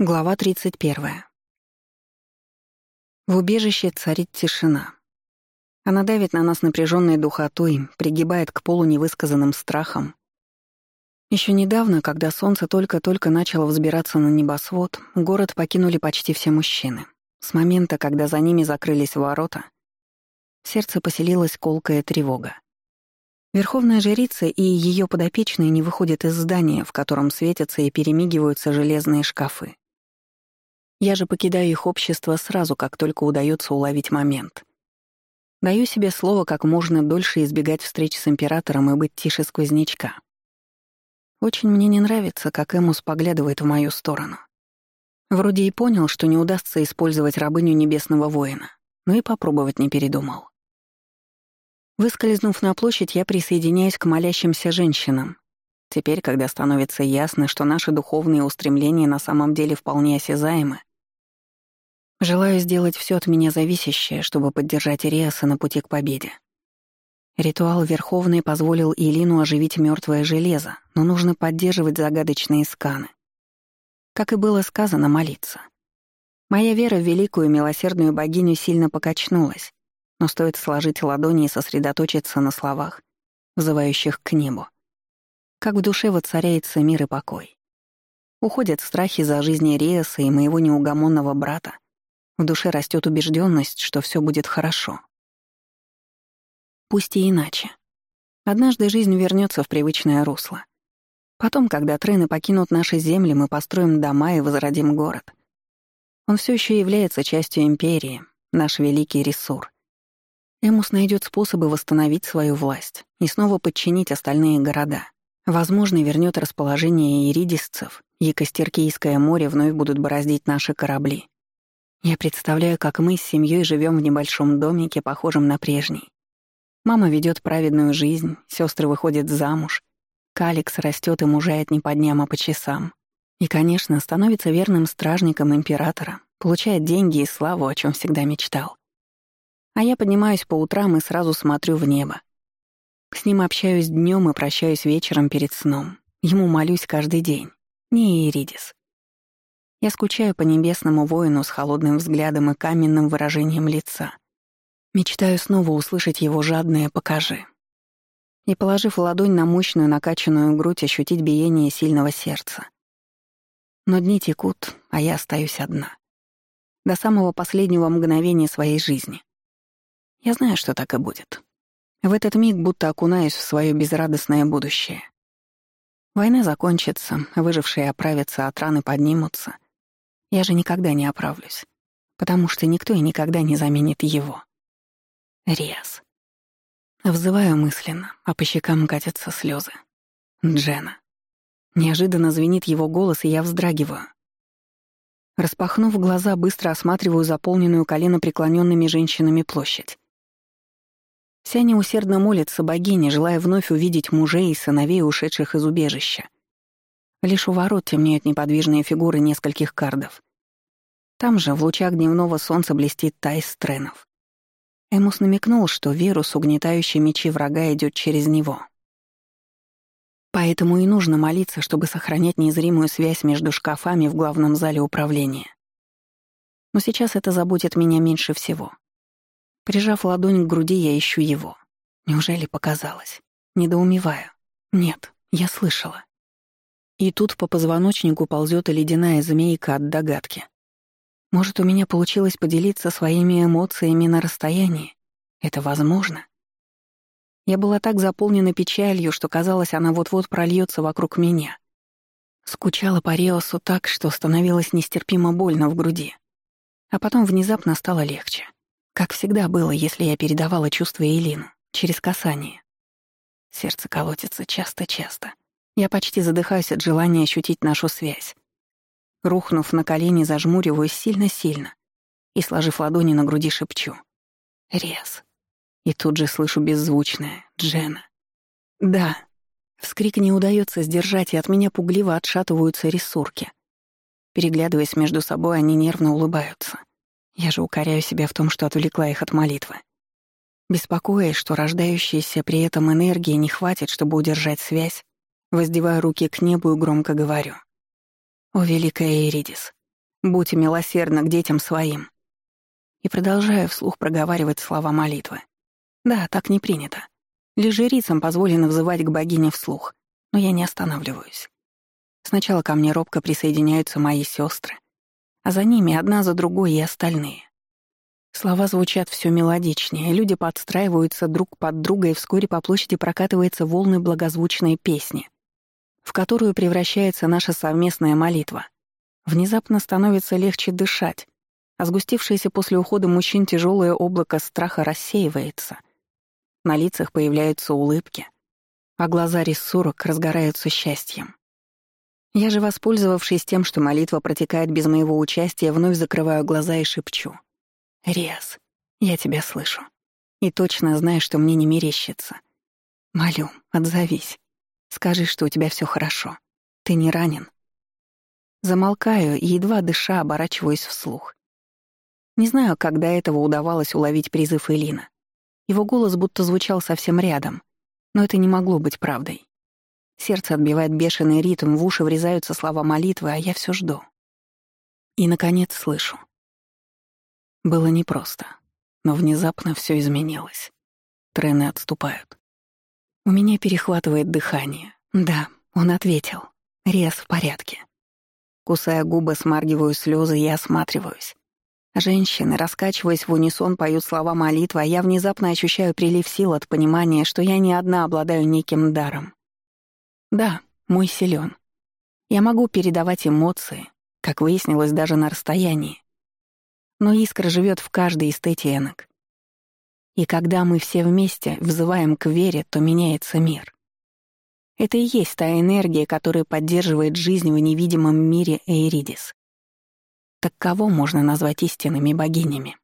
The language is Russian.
Глава 31. В убежище царит тишина. Она давит на нас напряженной духотой, пригибает к полу невысказанным страхом. Еще недавно, когда солнце только-только начало взбираться на небосвод, город покинули почти все мужчины. С момента, когда за ними закрылись ворота, в сердце поселилась колкая тревога. Верховная жрица и ее подопечные не выходят из здания, в котором светятся и перемигиваются железные шкафы. Я же покидаю их общество сразу, как только удается уловить момент. Даю себе слово как можно дольше избегать встреч с императором и быть тише сквознячка. Очень мне не нравится, как Эмус поглядывает в мою сторону. Вроде и понял, что не удастся использовать рабыню небесного воина, но и попробовать не передумал. Выскользнув на площадь, я присоединяюсь к молящимся женщинам. Теперь, когда становится ясно, что наши духовные устремления на самом деле вполне осязаемы, Желаю сделать все от меня зависящее, чтобы поддержать Риаса на пути к победе. Ритуал Верховный позволил Илину оживить мертвое железо, но нужно поддерживать загадочные сканы. Как и было сказано, молиться. Моя вера в великую милосердную богиню сильно покачнулась, но стоит сложить ладони и сосредоточиться на словах, взывающих к небу. Как в душе воцаряется мир и покой. Уходят страхи за жизнь Риаса и моего неугомонного брата, в душе растет убежденность, что все будет хорошо. Пусть и иначе. Однажды жизнь вернется в привычное русло. Потом, когда трены покинут наши земли, мы построим дома и возродим город. Он все еще является частью империи, наш великий ресурс. Эмус найдет способы восстановить свою власть и снова подчинить остальные города. Возможно, вернет расположение иридисцев, и Костеркийское море вновь будут бороздить наши корабли. Я представляю, как мы с семьей живем в небольшом домике, похожем на прежний. Мама ведет праведную жизнь, сестры выходят замуж, Каликс растет и мужает не по дням, а по часам. И, конечно, становится верным стражником императора, получает деньги и славу, о чем всегда мечтал. А я поднимаюсь по утрам и сразу смотрю в небо. С ним общаюсь днем и прощаюсь вечером перед сном. Ему молюсь каждый день. Не Иридис. Я скучаю по небесному воину с холодным взглядом и каменным выражением лица. Мечтаю снова услышать его жадное «покажи». И, положив ладонь на мощную накачанную грудь, ощутить биение сильного сердца. Но дни текут, а я остаюсь одна. До самого последнего мгновения своей жизни. Я знаю, что так и будет. В этот миг будто окунаюсь в свое безрадостное будущее. Война закончится, выжившие оправятся, от раны поднимутся, я же никогда не оправлюсь, потому что никто и никогда не заменит его. Риас. Взываю мысленно, а по щекам катятся слезы. Джена. Неожиданно звенит его голос, и я вздрагиваю. Распахнув глаза, быстро осматриваю заполненную колено преклоненными женщинами площадь. Вся неусердно молится богине, желая вновь увидеть мужей и сыновей, ушедших из убежища. Лишь у ворот темнеют неподвижные фигуры нескольких кардов. Там же, в лучах дневного солнца, блестит Тайс Стренов. Эмус намекнул, что вирус, угнетающий мечи врага, идет через него. Поэтому и нужно молиться, чтобы сохранять незримую связь между шкафами в главном зале управления. Но сейчас это заботит меня меньше всего. Прижав ладонь к груди, я ищу его. Неужели показалось? Недоумеваю. Нет, я слышала. И тут по позвоночнику ползет ледяная змейка от догадки. Может, у меня получилось поделиться своими эмоциями на расстоянии? Это возможно? Я была так заполнена печалью, что казалось, она вот-вот прольется вокруг меня. Скучала по Риосу так, что становилось нестерпимо больно в груди. А потом внезапно стало легче. Как всегда было, если я передавала чувства Элину, через касание. Сердце колотится часто-часто. Я почти задыхаюсь от желания ощутить нашу связь. Рухнув на колени, зажмуриваюсь сильно-сильно и, сложив ладони на груди, шепчу. «Рез». И тут же слышу беззвучное «Джена». «Да». Вскрик не удается сдержать, и от меня пугливо отшатываются ресурки. Переглядываясь между собой, они нервно улыбаются. Я же укоряю себя в том, что отвлекла их от молитвы. Беспокоясь, что рождающейся при этом энергии не хватит, чтобы удержать связь, Воздеваю руки к небу и громко говорю. «О, великая Эридис, будь милосердна к детям своим. И продолжаю вслух проговаривать слова молитвы. Да, так не принято. Лишь жрицам позволено взывать к богине вслух, но я не останавливаюсь. Сначала ко мне робко присоединяются мои сестры, а за ними одна за другой и остальные. Слова звучат все мелодичнее, люди подстраиваются друг под друга, и вскоре по площади прокатывается волны благозвучной песни, в которую превращается наша совместная молитва. Внезапно становится легче дышать, а сгустившееся после ухода мужчин тяжелое облако страха рассеивается. На лицах появляются улыбки, а глаза рессурок разгораются счастьем. Я же, воспользовавшись тем, что молитва протекает без моего участия, вновь закрываю глаза и шепчу. Риас, я тебя слышу. И точно знаю, что мне не мерещится. Молю, отзовись. Скажи, что у тебя все хорошо. Ты не ранен. Замолкаю и, едва дыша, оборачиваюсь вслух. Не знаю, до этого удавалось уловить призыв Элина. Его голос будто звучал совсем рядом, но это не могло быть правдой. Сердце отбивает бешеный ритм, в уши врезаются слова молитвы, а я все жду. И, наконец, слышу. Было непросто, но внезапно все изменилось. Трены отступают. У меня перехватывает дыхание. Да, он ответил. Рез в порядке. Кусая губы, смаргиваю слезы и осматриваюсь. Женщины, раскачиваясь в унисон, поют слова молитвы, а я внезапно ощущаю прилив сил от понимания, что я не одна обладаю неким даром. Да, мой силен. Я могу передавать эмоции, как выяснилось даже на расстоянии но искра живет в каждой из тетенок. И когда мы все вместе взываем к вере, то меняется мир. Это и есть та энергия, которая поддерживает жизнь в невидимом мире Эйридис. Так кого можно назвать истинными богинями?